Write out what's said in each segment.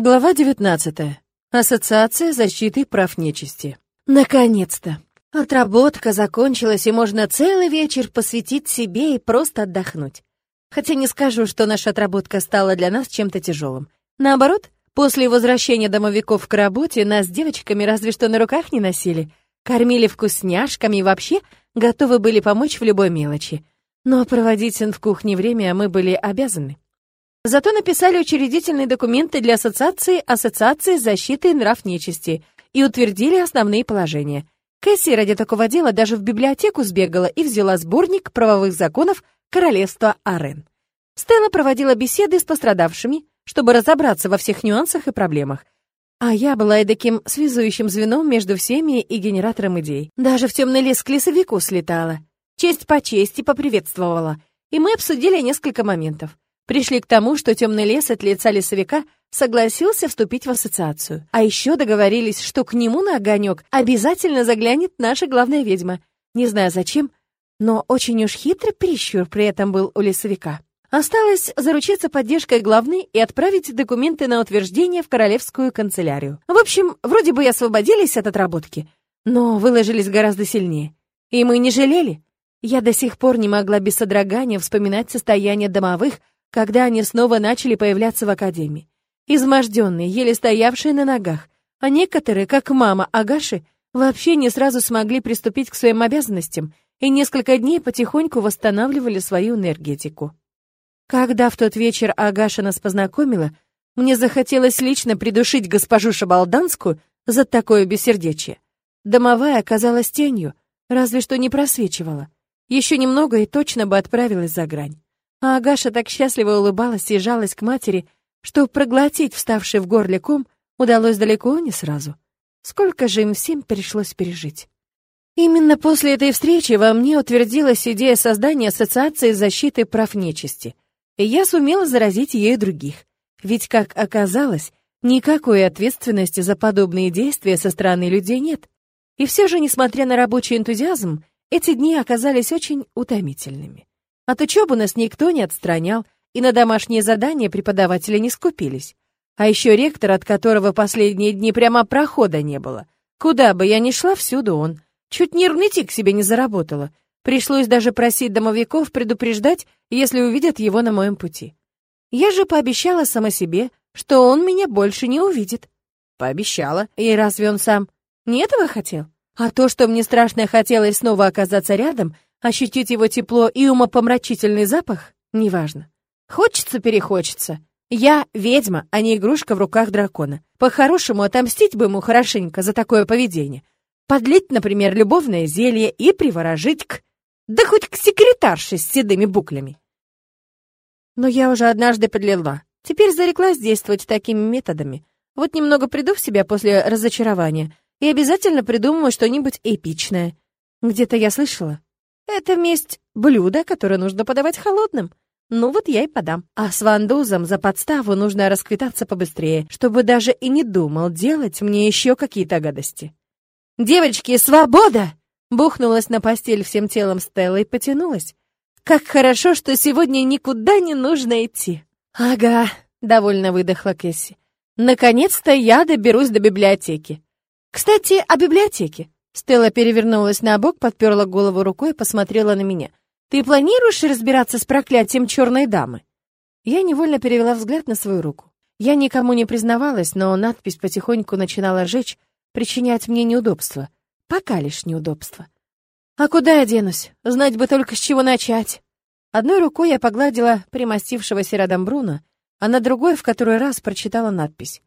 Глава 19. Ассоциация защиты прав нечисти. Наконец-то! Отработка закончилась, и можно целый вечер посвятить себе и просто отдохнуть. Хотя не скажу, что наша отработка стала для нас чем-то тяжелым. Наоборот, после возвращения домовиков к работе нас с девочками разве что на руках не носили, кормили вкусняшками и вообще готовы были помочь в любой мелочи. Но проводить в кухне время мы были обязаны. Зато написали учредительные документы для ассоциации Ассоциации защиты нрав нечисти и утвердили основные положения. Кэсси ради такого дела даже в библиотеку сбегала и взяла сборник правовых законов Королевства Арен. Стелла проводила беседы с пострадавшими, чтобы разобраться во всех нюансах и проблемах. А я была эдаким связующим звеном между всеми и генератором идей. Даже в темный лес к лесовику слетала. Честь по чести поприветствовала. И мы обсудили несколько моментов. Пришли к тому, что темный лес от лица лесовика согласился вступить в ассоциацию. А еще договорились, что к нему на огонек обязательно заглянет наша главная ведьма. Не знаю зачем, но очень уж хитрый прищур при этом был у лесовика. Осталось заручиться поддержкой главной и отправить документы на утверждение в королевскую канцелярию. В общем, вроде бы и освободились от отработки, но выложились гораздо сильнее. И мы не жалели. Я до сих пор не могла без содрогания вспоминать состояние домовых, когда они снова начали появляться в академии. Изможденные, еле стоявшие на ногах, а некоторые, как мама Агаши, вообще не сразу смогли приступить к своим обязанностям и несколько дней потихоньку восстанавливали свою энергетику. Когда в тот вечер Агаша нас познакомила, мне захотелось лично придушить госпожу Шабалданскую за такое бессердечие. Домовая оказалась тенью, разве что не просвечивала. Еще немного и точно бы отправилась за грань. А Агаша так счастливо улыбалась и жалась к матери, что проглотить вставший в горле ком удалось далеко не сразу. Сколько же им всем пришлось пережить. Именно после этой встречи во мне утвердилась идея создания Ассоциации защиты прав нечисти, и я сумела заразить ею других. Ведь, как оказалось, никакой ответственности за подобные действия со стороны людей нет. И все же, несмотря на рабочий энтузиазм, эти дни оказались очень утомительными. От учебы нас никто не отстранял, и на домашние задания преподаватели не скупились. А еще ректор, от которого последние дни прямо прохода не было. Куда бы я ни шла, всюду он. Чуть нервный тик себе не заработала. Пришлось даже просить домовиков предупреждать, если увидят его на моем пути. Я же пообещала сама себе, что он меня больше не увидит. Пообещала. И разве он сам не этого хотел? А то, что мне страшно хотелось снова оказаться рядом — Ощутить его тепло и умопомрачительный запах — неважно. Хочется, перехочется. Я ведьма, а не игрушка в руках дракона. По-хорошему, отомстить бы ему хорошенько за такое поведение. Подлить, например, любовное зелье и приворожить к... Да хоть к секретарше с седыми буклями. Но я уже однажды подлила. Теперь зареклась действовать такими методами. Вот немного приду в себя после разочарования и обязательно придумаю что-нибудь эпичное. Где-то я слышала, это месть — блюдо, которое нужно подавать холодным. Ну вот я и подам. А с вандузом за подставу нужно расквитаться побыстрее, чтобы даже и не думал делать мне еще какие-то гадости. «Девочки, свобода!» Бухнулась на постель всем телом Стелла и потянулась. «Как хорошо, что сегодня никуда не нужно идти!» «Ага», — довольно выдохла Кэсси. «Наконец-то я доберусь до библиотеки. Кстати, о библиотеке. Стелла перевернулась на бок, подперла голову рукой и посмотрела на меня. «Ты планируешь разбираться с проклятием черной дамы?» Я невольно перевела взгляд на свою руку. Я никому не признавалась, но надпись потихоньку начинала жечь, причинять мне неудобства. Пока лишь неудобства. «А куда я денусь? Знать бы только, с чего начать!» Одной рукой я погладила примостившегося рядом Бруно, а на другой в который раз прочитала надпись.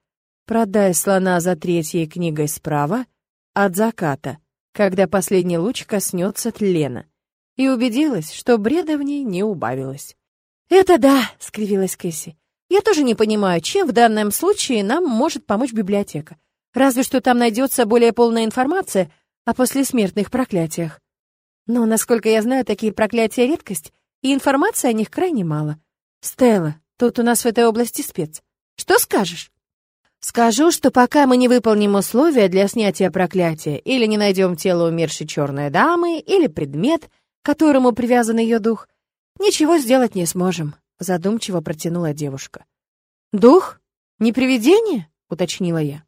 «Продай слона за третьей книгой справа, от заката, когда последний луч коснется тлена, и убедилась, что бреда в ней не убавилось. «Это да!» — скривилась Кэсси. «Я тоже не понимаю, чем в данном случае нам может помочь библиотека. Разве что там найдется более полная информация о послесмертных проклятиях. Но, насколько я знаю, такие проклятия — редкость, и информации о них крайне мало. Стелла, тут у нас в этой области спец. Что скажешь?» Скажу, что пока мы не выполним условия для снятия проклятия или не найдем тело умершей черной дамы или предмет, к которому привязан ее дух, ничего сделать не сможем, задумчиво протянула девушка. Дух? «Не привидение?» — уточнила я.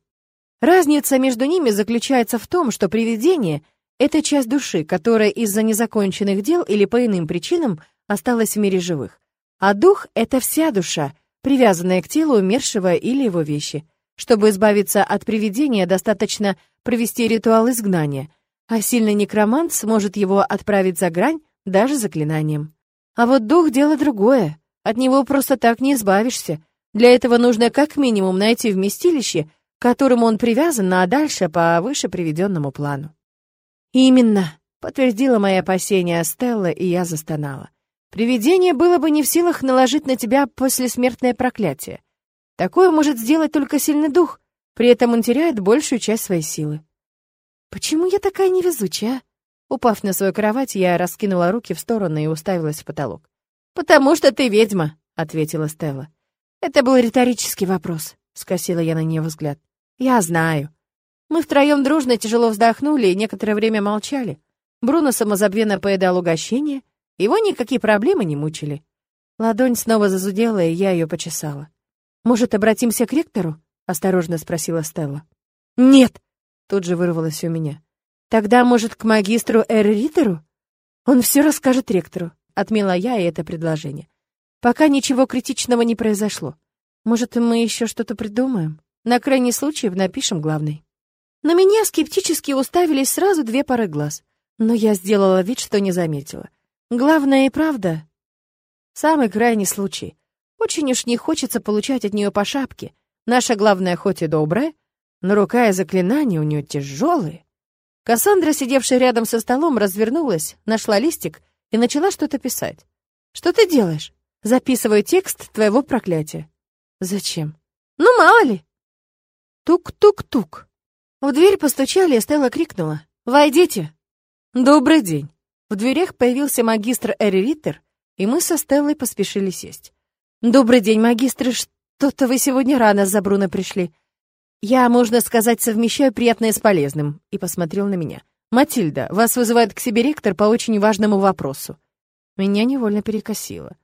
Разница между ними заключается в том, что привидение — это часть души, которая из-за незаконченных дел или по иным причинам осталась в мире живых. А дух — это вся душа, привязанная к телу умершего или его вещи. Чтобы избавиться от привидения, достаточно провести ритуал изгнания, а сильный некромант сможет его отправить за грань даже заклинанием. А вот дух — дело другое. От него просто так не избавишься. Для этого нужно как минимум найти вместилище, к которому он привязан, а дальше по выше приведенному плану. «Именно», — подтвердила мои опасения Стелла, и я застонала. «Привидение было бы не в силах наложить на тебя послесмертное проклятие. Такое может сделать только сильный дух, при этом он теряет большую часть своей силы». «Почему я такая невезучая?» Упав на свою кровать, я раскинула руки в стороны и уставилась в потолок. «Потому что ты ведьма», — ответила Стелла. «Это был риторический вопрос», — скосила я на нее взгляд. «Я знаю». Мы втроем дружно тяжело вздохнули и некоторое время молчали. Бруно самозабвенно поедал угощение, его никакие проблемы не мучили. Ладонь снова зазудела, и я ее почесала. «Может, обратимся к ректору?» — осторожно спросила Стелла. «Нет!» — тут же вырвалось у меня. Тогда, может, к магистру Эрритеру? Он все расскажет ректору. Отмела я и это предложение. Пока ничего критичного не произошло. Может, мы еще что-то придумаем? На крайний случай напишем главный. На меня скептически уставились сразу две пары глаз, но я сделала вид, что не заметила. Главное и правда. Самый крайний случай. Очень уж не хочется получать от нее по шапке. Наша главная хоть и добрая, но рука и заклинания у нее тяжелые. Кассандра, сидевшая рядом со столом, развернулась, нашла листик и начала что-то писать. «Что ты делаешь?» «Записываю текст твоего проклятия». «Зачем?» «Ну, мало ли». Тук-тук-тук. В дверь постучали, и Стелла крикнула. «Войдите!» «Добрый день!» В дверях появился магистр Эри Риттер, и мы со Стеллой поспешили сесть. «Добрый день, магистр, что-то вы сегодня рано за Бруно пришли. «Я, можно сказать, совмещаю приятное с полезным», и посмотрел на меня. «Матильда, вас вызывает к себе ректор по очень важному вопросу». Меня невольно перекосило.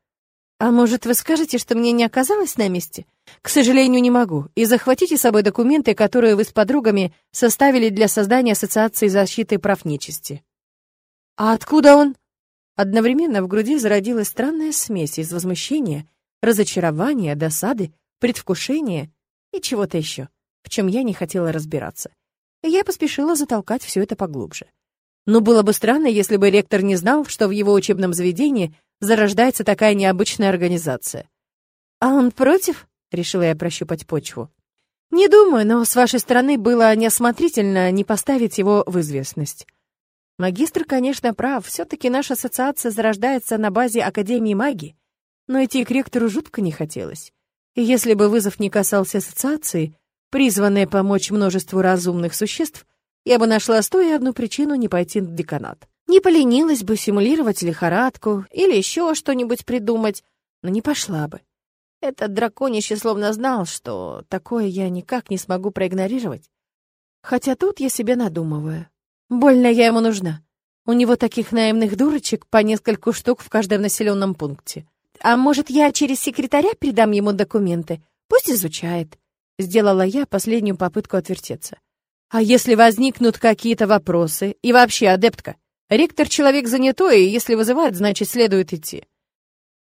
«А может, вы скажете, что мне не оказалось на месте?» «К сожалению, не могу. И захватите с собой документы, которые вы с подругами составили для создания Ассоциации защиты прав нечисти». «А откуда он?» Одновременно в груди зародилась странная смесь из возмущения, разочарования, досады, предвкушения и чего-то еще в чем я не хотела разбираться. И я поспешила затолкать все это поглубже. Но было бы странно, если бы ректор не знал, что в его учебном заведении зарождается такая необычная организация. «А он против?» — решила я прощупать почву. «Не думаю, но с вашей стороны было неосмотрительно не поставить его в известность». Магистр, конечно, прав, все-таки наша ассоциация зарождается на базе Академии магии, но идти к ректору жутко не хотелось. И если бы вызов не касался ассоциации, призванная помочь множеству разумных существ, я бы нашла сто и одну причину не пойти в деканат. Не поленилась бы симулировать лихорадку или еще что-нибудь придумать, но не пошла бы. Этот драконище словно знал, что такое я никак не смогу проигнорировать. Хотя тут я себе надумываю. Больно я ему нужна. У него таких наивных дурочек по нескольку штук в каждом населенном пункте. А может, я через секретаря передам ему документы? Пусть изучает. Сделала я последнюю попытку отвертеться. А если возникнут какие-то вопросы? И вообще, адептка, ректор человек занятой, и если вызывает, значит, следует идти.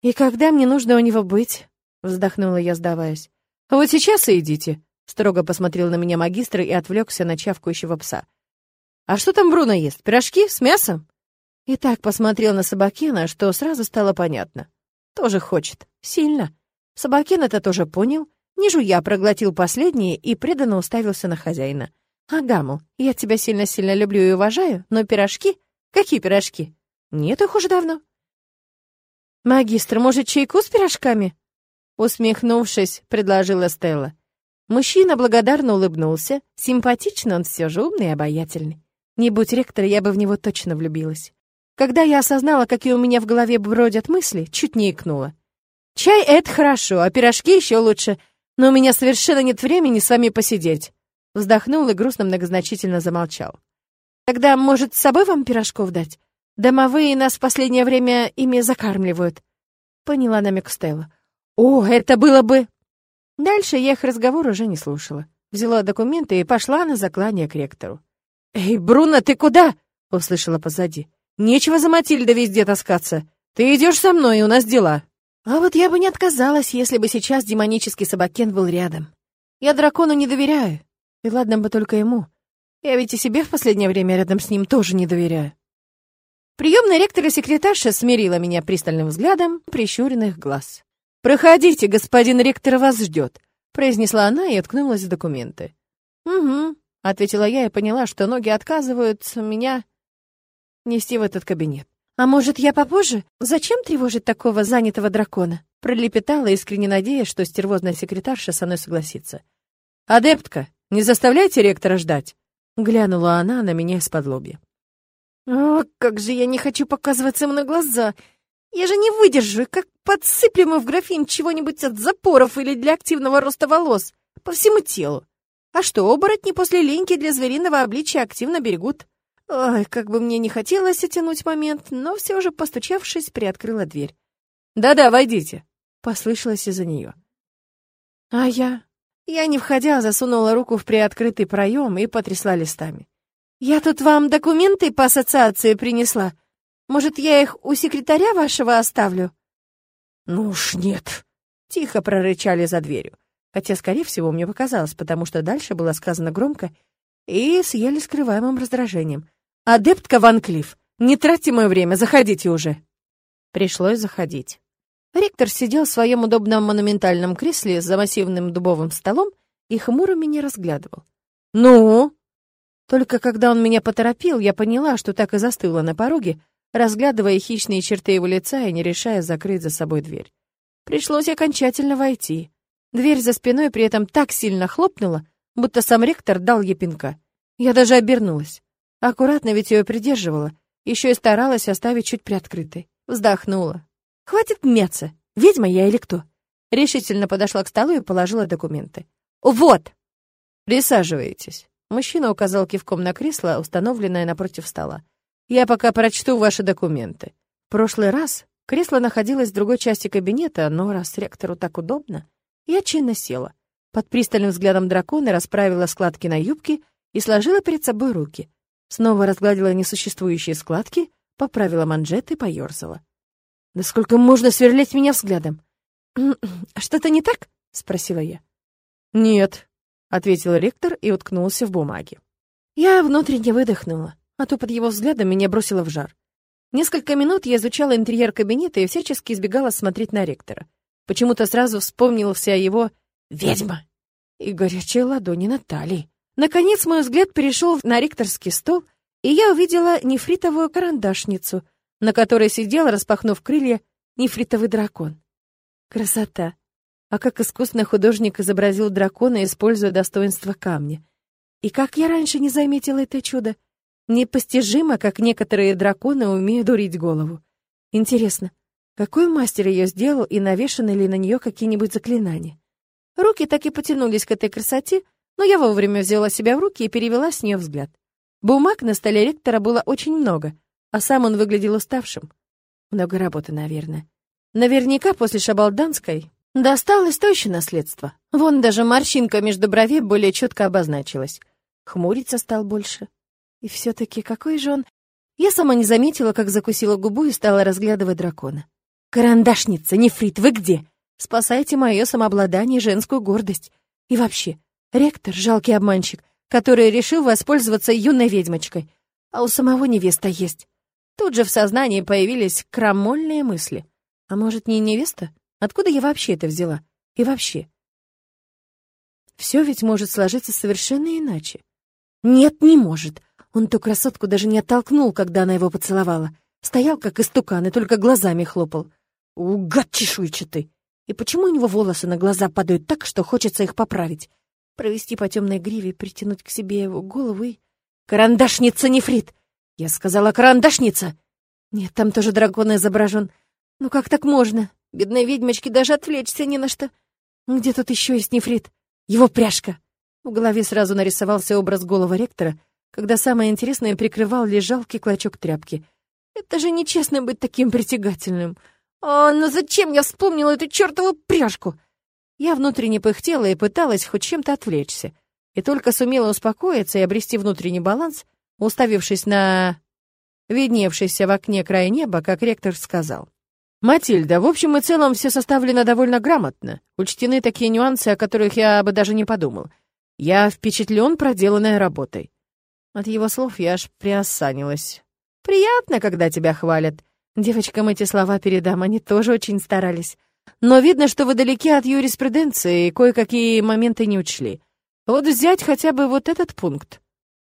И когда мне нужно у него быть? Вздохнула я, сдаваясь. Вот сейчас и идите. Строго посмотрел на меня магистр и отвлекся на чавкающего пса. «А что там Бруно ест? Пирожки с мясом?» И так посмотрел на Собакена, что сразу стало понятно. Тоже хочет. Сильно. Собакен это тоже понял не жуя, проглотил последнее и преданно уставился на хозяина. «Ага, мол, я тебя сильно-сильно люблю и уважаю, но пирожки? Какие пирожки? Нет их уже давно». «Магистр, может, чайку с пирожками?» Усмехнувшись, предложила Стелла. Мужчина благодарно улыбнулся. Симпатично он все же умный и обаятельный. Не будь ректор, я бы в него точно влюбилась. Когда я осознала, какие у меня в голове бродят мысли, чуть не икнула. «Чай — это хорошо, а пирожки еще лучше но у меня совершенно нет времени с вами посидеть». Вздохнул и грустно многозначительно замолчал. «Тогда, может, с собой вам пирожков дать? Домовые нас в последнее время ими закармливают». Поняла намек Стелла. «О, это было бы...» Дальше я их разговор уже не слушала. Взяла документы и пошла на заклание к ректору. «Эй, Бруно, ты куда?» — услышала позади. «Нечего за Матильдой везде таскаться. Ты идешь со мной, и у нас дела». А вот я бы не отказалась, если бы сейчас демонический собакен был рядом. Я дракону не доверяю. И ладно бы только ему. Я ведь и себе в последнее время рядом с ним тоже не доверяю. Приемная ректора секретарша смирила меня пристальным взглядом прищуренных глаз. «Проходите, господин ректор вас ждет», — произнесла она и уткнулась в документы. «Угу», — ответила я и поняла, что ноги отказываются меня нести в этот кабинет. «А может, я попозже? Зачем тревожить такого занятого дракона?» Пролепетала, искренне надеясь, что стервозная секретарша со мной согласится. «Адептка, не заставляйте ректора ждать!» Глянула она на меня из-под лобья. «О, как же я не хочу показываться ему на глаза! Я же не выдержу, как подсыплем ему в графин чего-нибудь от запоров или для активного роста волос по всему телу. А что, оборотни после линьки для звериного обличия активно берегут. Ой, как бы мне не хотелось оттянуть момент, но все же, постучавшись, приоткрыла дверь. «Да-да, войдите», — послышалось из-за нее. А я... Я, не входя, засунула руку в приоткрытый проем и потрясла листами. «Я тут вам документы по ассоциации принесла. Может, я их у секретаря вашего оставлю?» «Ну уж нет», — тихо прорычали за дверью. Хотя, скорее всего, мне показалось, потому что дальше было сказано громко и с еле скрываемым раздражением. «Адептка Ван Клифф, не тратьте мое время, заходите уже!» Пришлось заходить. Ректор сидел в своем удобном монументальном кресле за массивным дубовым столом и хмуро меня разглядывал. «Ну?» Только когда он меня поторопил, я поняла, что так и застыла на пороге, разглядывая хищные черты его лица и не решая закрыть за собой дверь. Пришлось окончательно войти. Дверь за спиной при этом так сильно хлопнула, будто сам ректор дал ей пинка. Я даже обернулась. Аккуратно ведь ее придерживала, еще и старалась оставить чуть приоткрытой. Вздохнула. «Хватит мяться! Ведьма я или кто?» Решительно подошла к столу и положила документы. «Вот!» «Присаживайтесь». Мужчина указал кивком на кресло, установленное напротив стола. «Я пока прочту ваши документы. В прошлый раз кресло находилось в другой части кабинета, но раз ректору так удобно, я чинно села. Под пристальным взглядом дракона расправила складки на юбке и сложила перед собой руки. Снова разгладила несуществующие складки, поправила манжеты поёрзала. «Да сколько можно сверлить меня взглядом?» «Что-то не так?» — спросила я. «Нет», — ответил ректор и уткнулся в бумаге. Я внутренне выдохнула, а то под его взглядом меня бросило в жар. Несколько минут я изучала интерьер кабинета и всячески избегала смотреть на ректора. Почему-то сразу вспомнился его «ведьма» и горячие ладони Натальи. Наконец мой взгляд перешел на ректорский стол, и я увидела нефритовую карандашницу, на которой сидел, распахнув крылья, нефритовый дракон. Красота! А как искусно художник изобразил дракона, используя достоинство камня. И как я раньше не заметила это чудо. Непостижимо, как некоторые драконы умеют дурить голову. Интересно, какой мастер ее сделал и навешаны ли на нее какие-нибудь заклинания? Руки так и потянулись к этой красоте, но я вовремя взяла себя в руки и перевела с нее взгляд. Бумаг на столе ректора было очень много, а сам он выглядел уставшим. Много работы, наверное. Наверняка после Шабалданской досталось то наследство. Вон даже морщинка между бровей более четко обозначилась. Хмуриться стал больше. И все-таки какой же он... Я сама не заметила, как закусила губу и стала разглядывать дракона. «Карандашница, нефрит, вы где? Спасайте мое самообладание женскую гордость. И вообще, Ректор — жалкий обманщик, который решил воспользоваться юной ведьмочкой. А у самого невеста есть. Тут же в сознании появились крамольные мысли. А может, не невеста? Откуда я вообще это взяла? И вообще? Все ведь может сложиться совершенно иначе. Нет, не может. Он ту красотку даже не оттолкнул, когда она его поцеловала. Стоял, как истукан, и только глазами хлопал. У, гад чешуйчатый! И почему у него волосы на глаза падают так, что хочется их поправить? Провести по темной гриве, притянуть к себе его голову и... «Карандашница, нефрит!» Я сказала «карандашница!» Нет, там тоже дракон изображен. Ну как так можно? Бедной ведьмочке даже отвлечься не на что. Где тут еще есть нефрит? Его пряжка. В голове сразу нарисовался образ голого ректора, когда самое интересное прикрывал лишь клочок тряпки. Это же нечестно быть таким притягательным. А, ну зачем я вспомнила эту чертову пряжку? Я внутренне пыхтела и пыталась хоть чем-то отвлечься. И только сумела успокоиться и обрести внутренний баланс, уставившись на видневшийся в окне край неба, как ректор сказал. «Матильда, в общем и целом все составлено довольно грамотно. Учтены такие нюансы, о которых я бы даже не подумал. Я впечатлен проделанной работой». От его слов я аж приосанилась. «Приятно, когда тебя хвалят. Девочкам эти слова передам, они тоже очень старались. Но видно, что вы далеки от юриспруденции и кое-какие моменты не учли. Вот взять хотя бы вот этот пункт.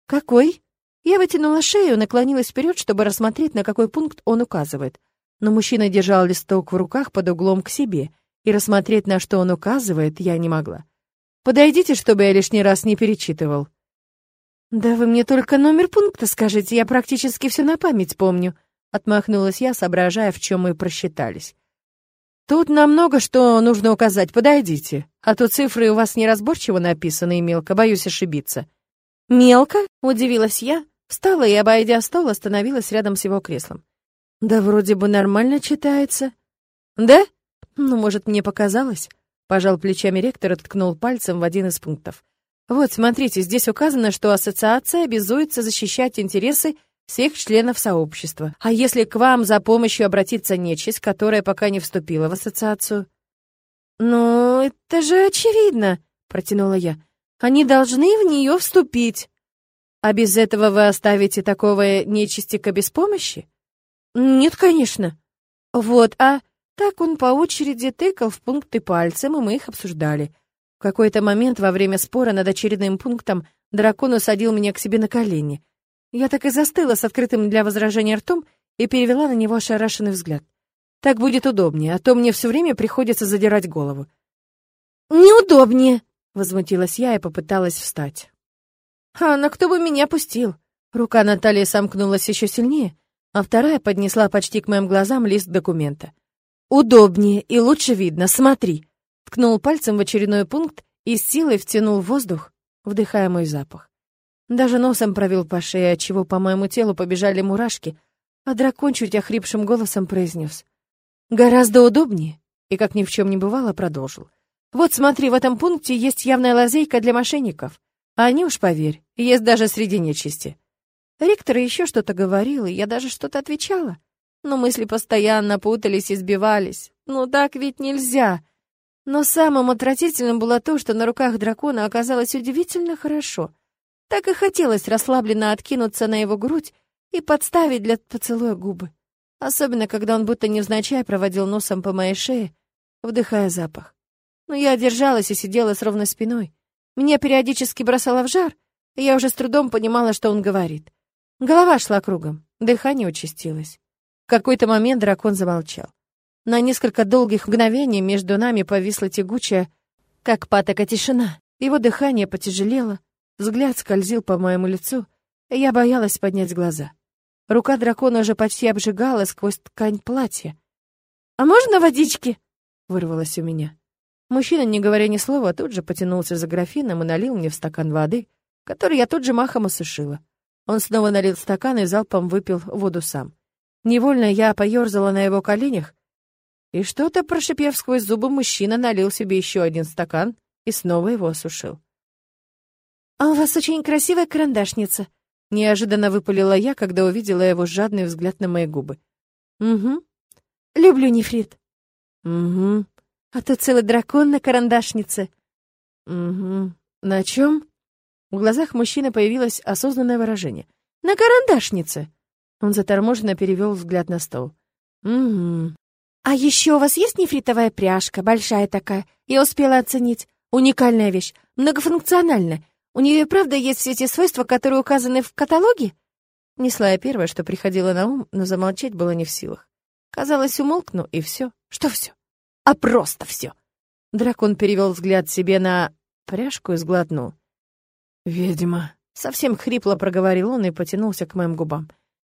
Какой? Я вытянула шею, наклонилась вперед, чтобы рассмотреть, на какой пункт он указывает. Но мужчина держал листок в руках под углом к себе, и рассмотреть, на что он указывает, я не могла. Подойдите, чтобы я лишний раз не перечитывал. Да вы мне только номер пункта скажите, я практически все на память помню. Отмахнулась я, соображая, в чем мы просчитались. Тут нам много что нужно указать, подойдите. А то цифры у вас неразборчиво написаны и мелко, боюсь ошибиться. Мелко? Удивилась я, встала и, обойдя стол, остановилась рядом с его креслом. Да вроде бы нормально читается. Да? Ну, может, мне показалось? Пожал плечами ректор и ткнул пальцем в один из пунктов. Вот, смотрите, здесь указано, что ассоциация обязуется защищать интересы всех членов сообщества. А если к вам за помощью обратиться нечисть, которая пока не вступила в ассоциацию? Ну, это же очевидно, протянула я. Они должны в нее вступить. А без этого вы оставите такого нечистика без помощи? Нет, конечно. Вот, а так он по очереди тыкал в пункты пальцем, и мы их обсуждали. В какой-то момент во время спора над очередным пунктом дракон усадил меня к себе на колени. Я так и застыла с открытым для возражения ртом и перевела на него ошарашенный взгляд. Так будет удобнее, а то мне все время приходится задирать голову. «Неудобнее!» — возмутилась я и попыталась встать. «А на кто бы меня пустил?» Рука Натальи сомкнулась еще сильнее, а вторая поднесла почти к моим глазам лист документа. «Удобнее и лучше видно, смотри!» Ткнул пальцем в очередной пункт и с силой втянул воздух, вдыхая мой запах. Даже носом провел по шее, отчего по моему телу побежали мурашки, а дракон чуть охрипшим голосом произнес. «Гораздо удобнее», и, как ни в чем не бывало, продолжил. «Вот смотри, в этом пункте есть явная лазейка для мошенников. А они уж, поверь, есть даже среди нечисти». Ректор еще что-то говорил, и я даже что-то отвечала. Но мысли постоянно путались и сбивались. Ну так ведь нельзя. Но самым отвратительным было то, что на руках дракона оказалось удивительно хорошо — так и хотелось расслабленно откинуться на его грудь и подставить для поцелуя губы. Особенно, когда он будто невзначай проводил носом по моей шее, вдыхая запах. Но я держалась и сидела с ровной спиной. Меня периодически бросало в жар, и я уже с трудом понимала, что он говорит. Голова шла кругом, дыхание участилось. В какой-то момент дракон замолчал. На несколько долгих мгновений между нами повисла тягучая, как патока, тишина. Его дыхание потяжелело, Взгляд скользил по моему лицу, и я боялась поднять глаза. Рука дракона уже почти обжигала сквозь ткань платья. «А можно водички?» — вырвалось у меня. Мужчина, не говоря ни слова, тут же потянулся за графином и налил мне в стакан воды, который я тут же махом осушила. Он снова налил стакан и залпом выпил воду сам. Невольно я поерзала на его коленях, и что-то, прошипев сквозь зубы, мужчина налил себе еще один стакан и снова его осушил. «А у вас очень красивая карандашница», — неожиданно выпалила я, когда увидела его жадный взгляд на мои губы. «Угу. Люблю нефрит». «Угу. А то целый дракон на карандашнице». «Угу. На чем?» В глазах мужчины появилось осознанное выражение. «На карандашнице!» Он заторможенно перевел взгляд на стол. «Угу. А еще у вас есть нефритовая пряжка, большая такая? Я успела оценить. Уникальная вещь, многофункциональная. У нее и правда есть все те свойства, которые указаны в каталоге?» Несла я первое, что приходило на ум, но замолчать было не в силах. Казалось, умолкну, и все. Что все? А просто все. Дракон перевел взгляд себе на пряжку и сглотнул. «Ведьма!» — совсем хрипло проговорил он и потянулся к моим губам.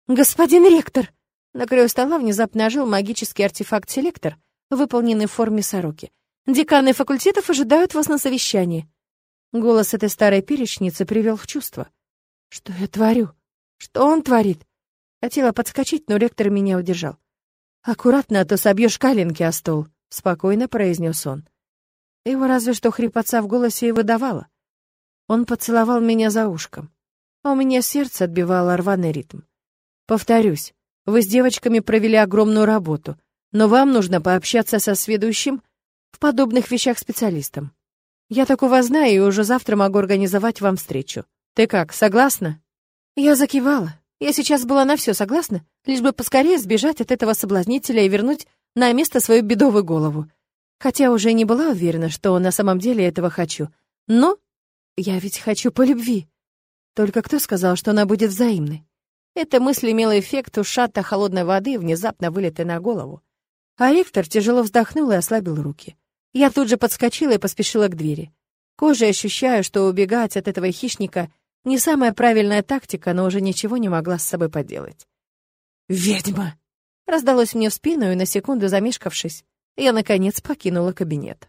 «Господин ректор!» На краю стола внезапно ожил магический артефакт-селектор, выполненный в форме сороки. «Деканы факультетов ожидают вас на совещании». Голос этой старой перечницы привел в чувство. Что я творю? Что он творит? Хотела подскочить, но ректор меня удержал. «Аккуратно, а то собьешь коленки о стол», — спокойно произнес он. Его разве что хрипотца в голосе и выдавала. Он поцеловал меня за ушком, а у меня сердце отбивало рваный ритм. Повторюсь, вы с девочками провели огромную работу, но вам нужно пообщаться со сведущим в подобных вещах специалистом. Я такого знаю и уже завтра могу организовать вам встречу. Ты как, согласна? Я закивала. Я сейчас была на все согласна, лишь бы поскорее сбежать от этого соблазнителя и вернуть на место свою бедовую голову. Хотя уже не была уверена, что на самом деле этого хочу. Но я ведь хочу по любви. Только кто сказал, что она будет взаимной? Эта мысль имела эффект ушата холодной воды, внезапно вылитой на голову. А Ректор тяжело вздохнул и ослабил руки. Я тут же подскочила и поспешила к двери. Кожей ощущаю, что убегать от этого хищника не самая правильная тактика, но уже ничего не могла с собой поделать. «Ведьма!» Раздалось мне в спину, и на секунду замешкавшись, я, наконец, покинула кабинет.